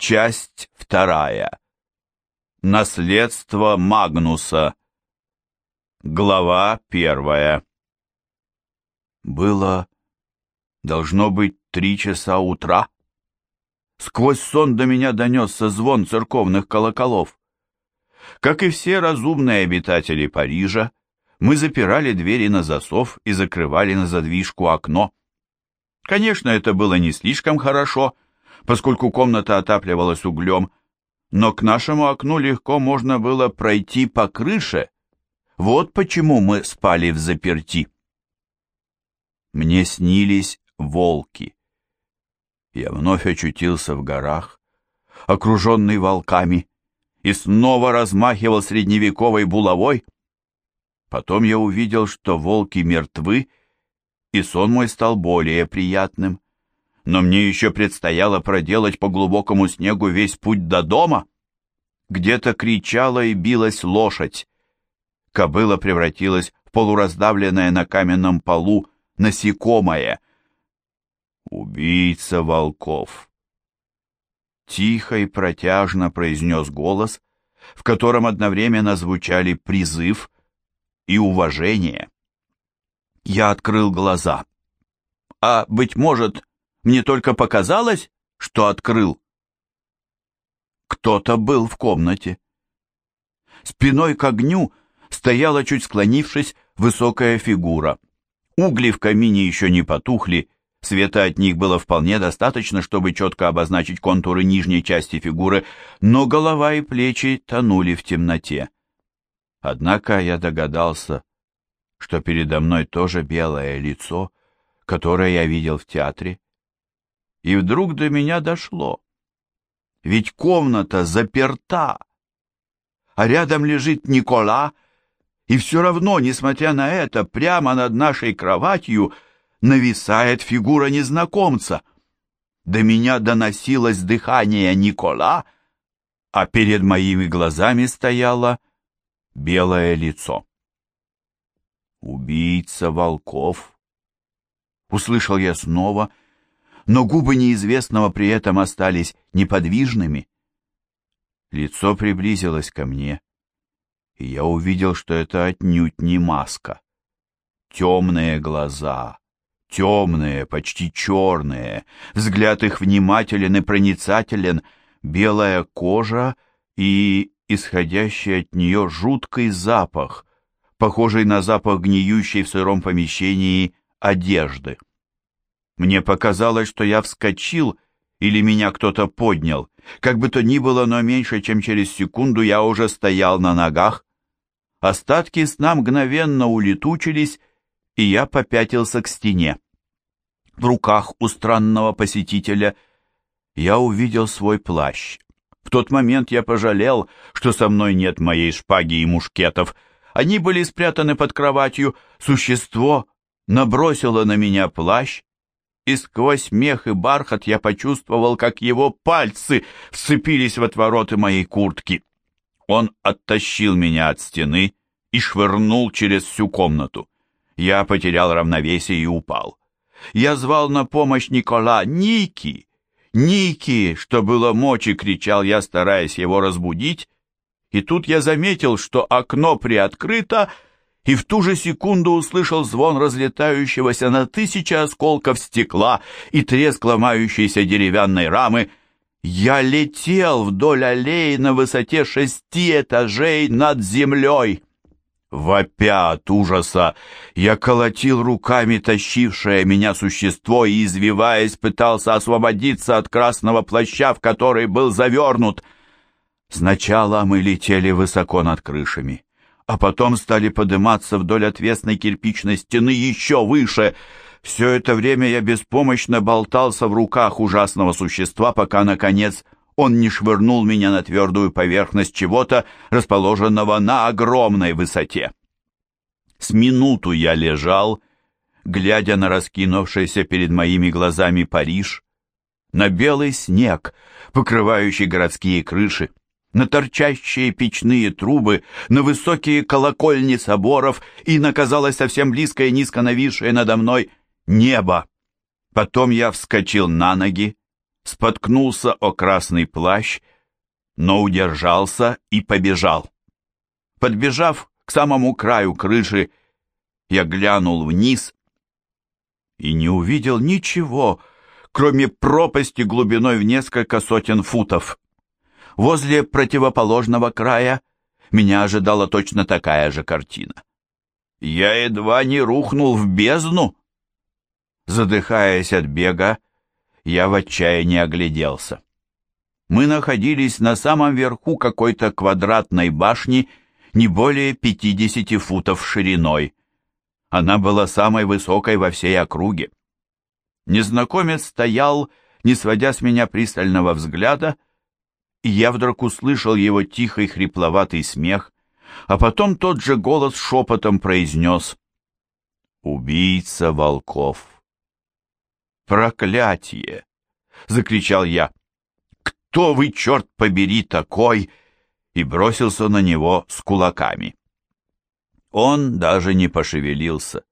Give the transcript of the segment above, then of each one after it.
Часть вторая. Наследство Магнуса. Глава первая. Было, должно быть, три часа утра. Сквозь сон до меня донесся звон церковных колоколов. Как и все разумные обитатели Парижа, мы запирали двери на засов и закрывали на задвижку окно. Конечно, это было не слишком хорошо, поскольку комната отапливалась углем, но к нашему окну легко можно было пройти по крыше. Вот почему мы спали в заперти. Мне снились волки. Я вновь очутился в горах, окруженный волками, и снова размахивал средневековой булавой. Потом я увидел, что волки мертвы, и сон мой стал более приятным. Но мне еще предстояло проделать по глубокому снегу весь путь до дома. Где-то кричала и билась лошадь. Кобыла превратилась в полураздавленное на каменном полу насекомое. «Убийца волков!» Тихо и протяжно произнес голос, в котором одновременно звучали призыв и уважение. Я открыл глаза. А, быть может, мне только показалось, что открыл. Кто-то был в комнате. Спиной к огню стояла, чуть склонившись, высокая фигура. Угли в камине еще не потухли, света от них было вполне достаточно, чтобы четко обозначить контуры нижней части фигуры, но голова и плечи тонули в темноте. Однако я догадался, что передо мной тоже белое лицо, которое я видел в театре. И вдруг до меня дошло. Ведь комната заперта, а рядом лежит Никола, и все равно, несмотря на это, прямо над нашей кроватью нависает фигура незнакомца. До меня доносилось дыхание Никола, а перед моими глазами стояло белое лицо. «Убийца волков!» Услышал я снова, но губы неизвестного при этом остались неподвижными. Лицо приблизилось ко мне, и я увидел, что это отнюдь не маска. Темные глаза, темные, почти черные, взгляд их внимателен и проницателен, белая кожа и исходящий от нее жуткий запах, похожий на запах гниющей в сыром помещении одежды. Мне показалось, что я вскочил или меня кто-то поднял. Как бы то ни было, но меньше, чем через секунду я уже стоял на ногах. Остатки сна мгновенно улетучились, и я попятился к стене. В руках у странного посетителя я увидел свой плащ. В тот момент я пожалел, что со мной нет моей шпаги и мушкетов — они были спрятаны под кроватью. Существо набросило на меня плащ, и сквозь мех и бархат я почувствовал, как его пальцы вцепились в отвороты моей куртки. Он оттащил меня от стены и швырнул через всю комнату. Я потерял равновесие и упал. Я звал на помощь Никола «Ники!» «Ники!» Что было мочи, кричал я, стараясь его разбудить, и тут я заметил, что окно приоткрыто, и в ту же секунду услышал звон разлетающегося на тысячи осколков стекла и треск ломающейся деревянной рамы. Я летел вдоль аллеи на высоте шести этажей над землей. Вопя от ужаса, я колотил руками тащившее меня существо и, извиваясь, пытался освободиться от красного плаща, в который был завернут — Сначала мы летели высоко над крышами, а потом стали подниматься вдоль отвесной кирпичной стены еще выше. Все это время я беспомощно болтался в руках ужасного существа, пока, наконец, он не швырнул меня на твердую поверхность чего-то, расположенного на огромной высоте. С минуту я лежал, глядя на раскинувшийся перед моими глазами Париж, на белый снег, покрывающий городские крыши, на торчащие печные трубы, на высокие колокольни соборов и на, казалось, совсем близкое низко нависшее надо мной небо. Потом я вскочил на ноги, споткнулся о красный плащ, но удержался и побежал. Подбежав к самому краю крыши, я глянул вниз и не увидел ничего, кроме пропасти глубиной в несколько сотен футов. Возле противоположного края меня ожидала точно такая же картина. Я едва не рухнул в бездну. Задыхаясь от бега, я в отчаянии огляделся. Мы находились на самом верху какой-то квадратной башни, не более 50 футов шириной. Она была самой высокой во всей округе. Незнакомец стоял, не сводя с меня пристального взгляда, и я вдруг услышал его тихий хрипловатый смех, а потом тот же голос шепотом произнес «Убийца волков». «Проклятие!» — закричал я. «Кто вы, черт побери, такой?» и бросился на него с кулаками. Он даже не пошевелился.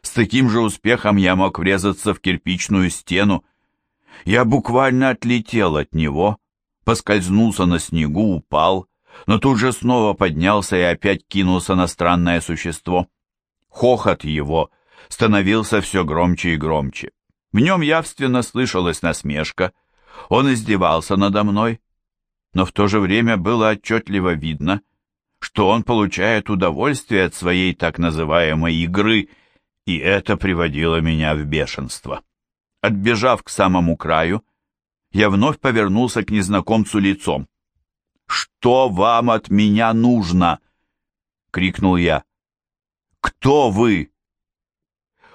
С таким же успехом я мог врезаться в кирпичную стену. Я буквально отлетел от него, поскользнулся на снегу, упал, но тут же снова поднялся и опять кинулся на странное существо. Хохот его становился все громче и громче. В нем явственно слышалась насмешка. Он издевался надо мной, но в то же время было отчетливо видно, что он получает удовольствие от своей так называемой игры, и это приводило меня в бешенство. Отбежав к самому краю, я вновь повернулся к незнакомцу лицом. «Что вам от меня нужно?» — крикнул я. «Кто вы?»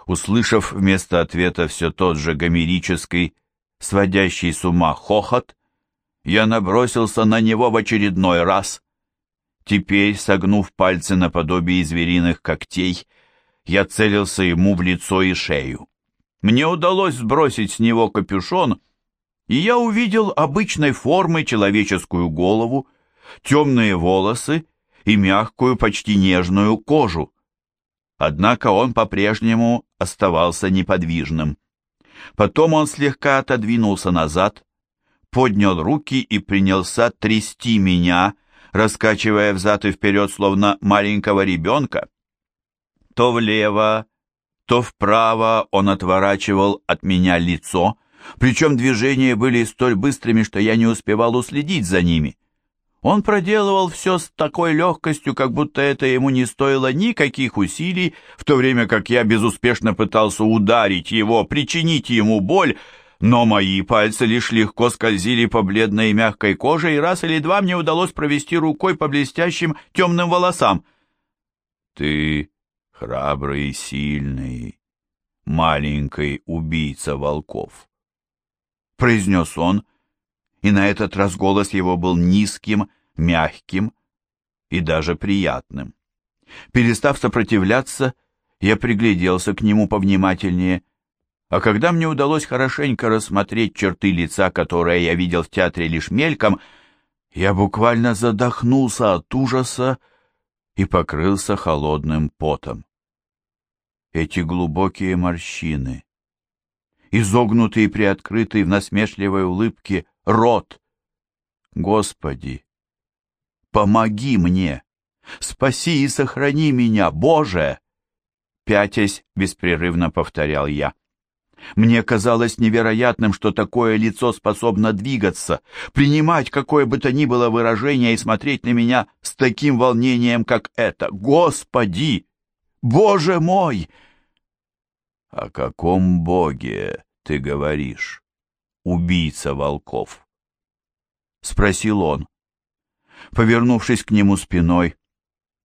Услышав вместо ответа все тот же гомерический, сводящий с ума хохот, я набросился на него в очередной раз. Теперь, согнув пальцы наподобие звериных когтей, я целился ему в лицо и шею. Мне удалось сбросить с него капюшон, и я увидел обычной формы человеческую голову, темные волосы и мягкую, почти нежную кожу. Однако он по-прежнему оставался неподвижным. Потом он слегка отодвинулся назад, поднял руки и принялся трясти меня, раскачивая взад и вперед, словно маленького ребенка. То влево, то вправо он отворачивал от меня лицо, причем движения были столь быстрыми, что я не успевал уследить за ними. Он проделывал все с такой легкостью, как будто это ему не стоило никаких усилий, в то время как я безуспешно пытался ударить его, причинить ему боль, но мои пальцы лишь легко скользили по бледной и мягкой коже, и раз или два мне удалось провести рукой по блестящим темным волосам. «Ты храбрый и сильный, маленький убийца волков», — произнес он, и на этот раз голос его был низким, мягким и даже приятным. Перестав сопротивляться, я пригляделся к нему повнимательнее — а когда мне удалось хорошенько рассмотреть черты лица, которые я видел в театре лишь мельком, я буквально задохнулся от ужаса и покрылся холодным потом. Эти глубокие морщины, изогнутый и приоткрытый в насмешливой улыбке рот. Господи, помоги мне, спаси и сохрани меня, Боже! Пятясь, беспрерывно повторял я. Мне казалось невероятным, что такое лицо способно двигаться, принимать какое бы то ни было выражение и смотреть на меня с таким волнением, как это. Господи! Боже мой! О каком боге ты говоришь, убийца волков? Спросил он. Повернувшись к нему спиной,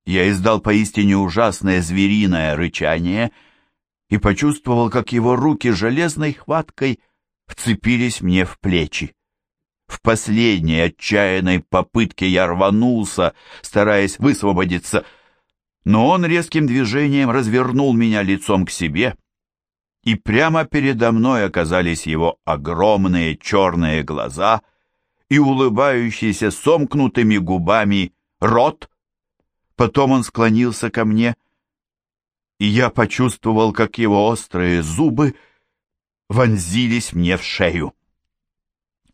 я издал поистине ужасное звериное рычание — и почувствовал, как его руки железной хваткой вцепились мне в плечи. В последней отчаянной попытке я рванулся, стараясь высвободиться, но он резким движением развернул меня лицом к себе, и прямо передо мной оказались его огромные черные глаза и улыбающийся сомкнутыми губами рот. Потом он склонился ко мне — и я почувствовал, как его острые зубы вонзились мне в шею.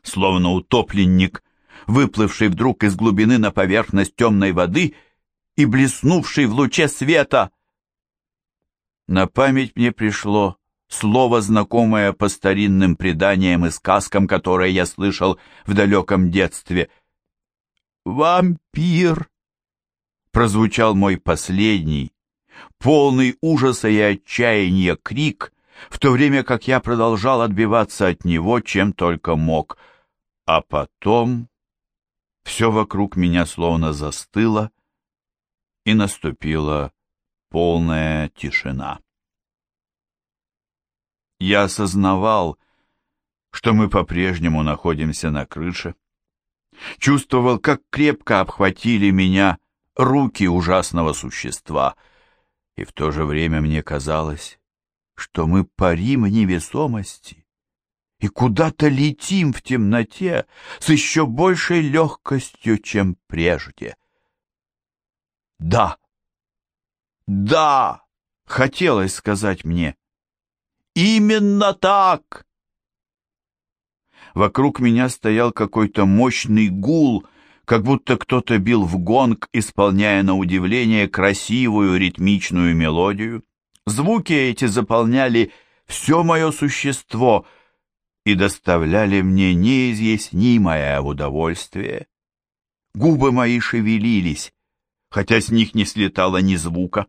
словно утопленник, выплывший вдруг из глубины на поверхность темной воды и блеснувший в луче света. На память мне пришло слово, знакомое по старинным преданиям и сказкам, которые я слышал в далеком детстве. «Вампир!» прозвучал мой последний, полный ужаса и отчаяния крик, в то время как я продолжал отбиваться от него, чем только мог. А потом все вокруг меня словно застыло, и наступила полная тишина. Я осознавал, что мы по-прежнему находимся на крыше. Чувствовал, как крепко обхватили меня руки ужасного существа, и в то же время мне казалось, что мы парим в невесомости и куда-то летим в темноте с еще большей легкостью, чем прежде. «Да! Да!» — хотелось сказать мне. «Именно так!» Вокруг меня стоял какой-то мощный гул, как будто кто-то бил в гонг, исполняя на удивление красивую ритмичную мелодию. Звуки эти заполняли все мое существо и доставляли мне неизъяснимое удовольствие. Губы мои шевелились, хотя с них не слетало ни звука.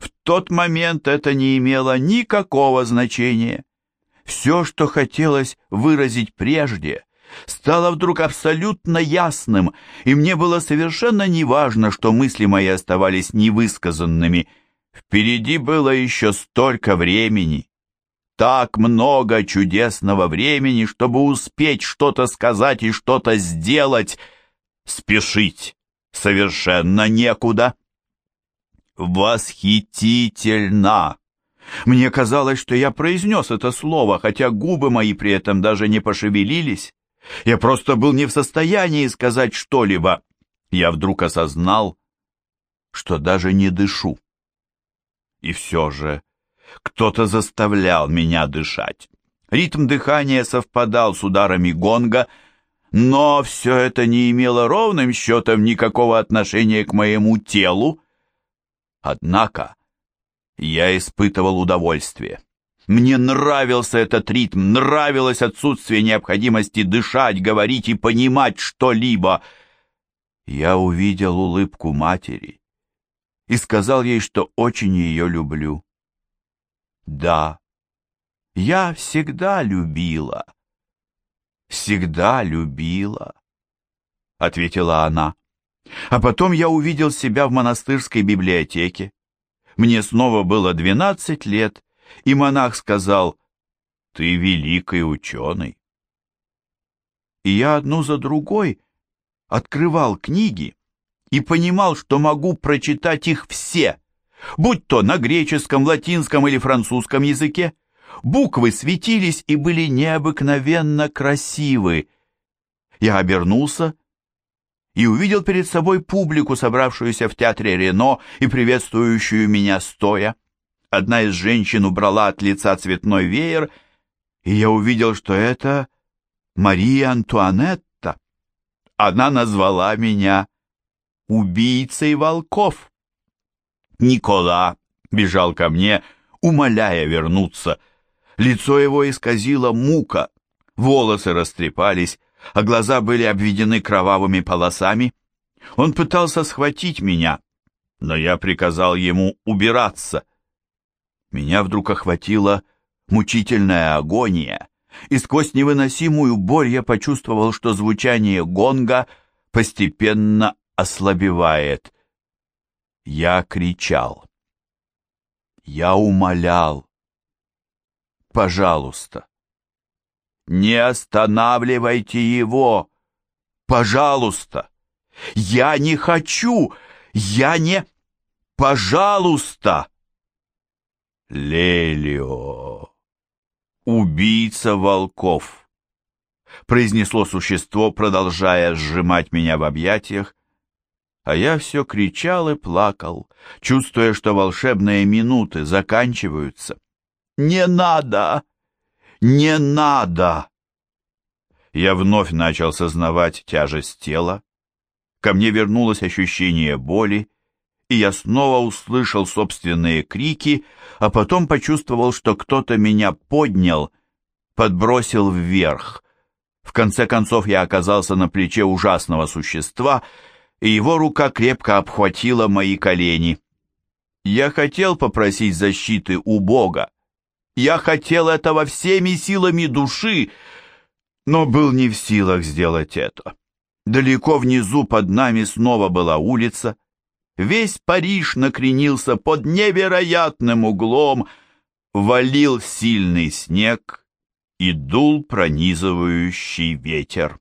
В тот момент это не имело никакого значения. Все, что хотелось выразить прежде, стало вдруг абсолютно ясным, и мне было совершенно неважно, что мысли мои оставались невысказанными. Впереди было еще столько времени, так много чудесного времени, чтобы успеть что-то сказать и что-то сделать. Спешить совершенно некуда. Восхитительно! Мне казалось, что я произнес это слово, хотя губы мои при этом даже не пошевелились. Я просто был не в состоянии сказать что-либо. Я вдруг осознал, что даже не дышу. И все же кто-то заставлял меня дышать. Ритм дыхания совпадал с ударами гонга, но все это не имело ровным счетом никакого отношения к моему телу. Однако я испытывал удовольствие. Мне нравился этот ритм, нравилось отсутствие необходимости дышать, говорить и понимать что-либо. Я увидел улыбку матери и сказал ей, что очень ее люблю. Да, я всегда любила, всегда любила, ответила она. А потом я увидел себя в монастырской библиотеке. Мне снова было двенадцать лет, и монах сказал, «Ты великий ученый». И я одну за другой открывал книги и понимал, что могу прочитать их все, будь то на греческом, латинском или французском языке. Буквы светились и были необыкновенно красивы. Я обернулся и увидел перед собой публику, собравшуюся в театре Рено и приветствующую меня стоя. Одна из женщин убрала от лица цветной веер, и я увидел, что это Мария Антуанетта. Она назвала меня убийцей волков. Никола бежал ко мне, умоляя вернуться. Лицо его исказило мука, волосы растрепались, а глаза были обведены кровавыми полосами. Он пытался схватить меня, но я приказал ему убираться. Меня вдруг охватила мучительная агония, и сквозь невыносимую боль я почувствовал, что звучание гонга постепенно ослабевает. Я кричал. Я умолял. Пожалуйста, не останавливайте его! Пожалуйста! Я не хочу! Я не... Пожалуйста!» «Лелио! Убийца волков!» произнесло существо, продолжая сжимать меня в объятиях, а я все кричал и плакал, чувствуя, что волшебные минуты заканчиваются. «Не надо! Не надо!» Я вновь начал сознавать тяжесть тела. Ко мне вернулось ощущение боли, и я снова услышал собственные крики, а потом почувствовал, что кто-то меня поднял, подбросил вверх. В конце концов я оказался на плече ужасного существа, и его рука крепко обхватила мои колени. Я хотел попросить защиты у Бога. Я хотел этого всеми силами души, но был не в силах сделать это. Далеко внизу под нами снова была улица. Весь Париж накренился под невероятным углом, валил сильный снег и дул пронизывающий ветер.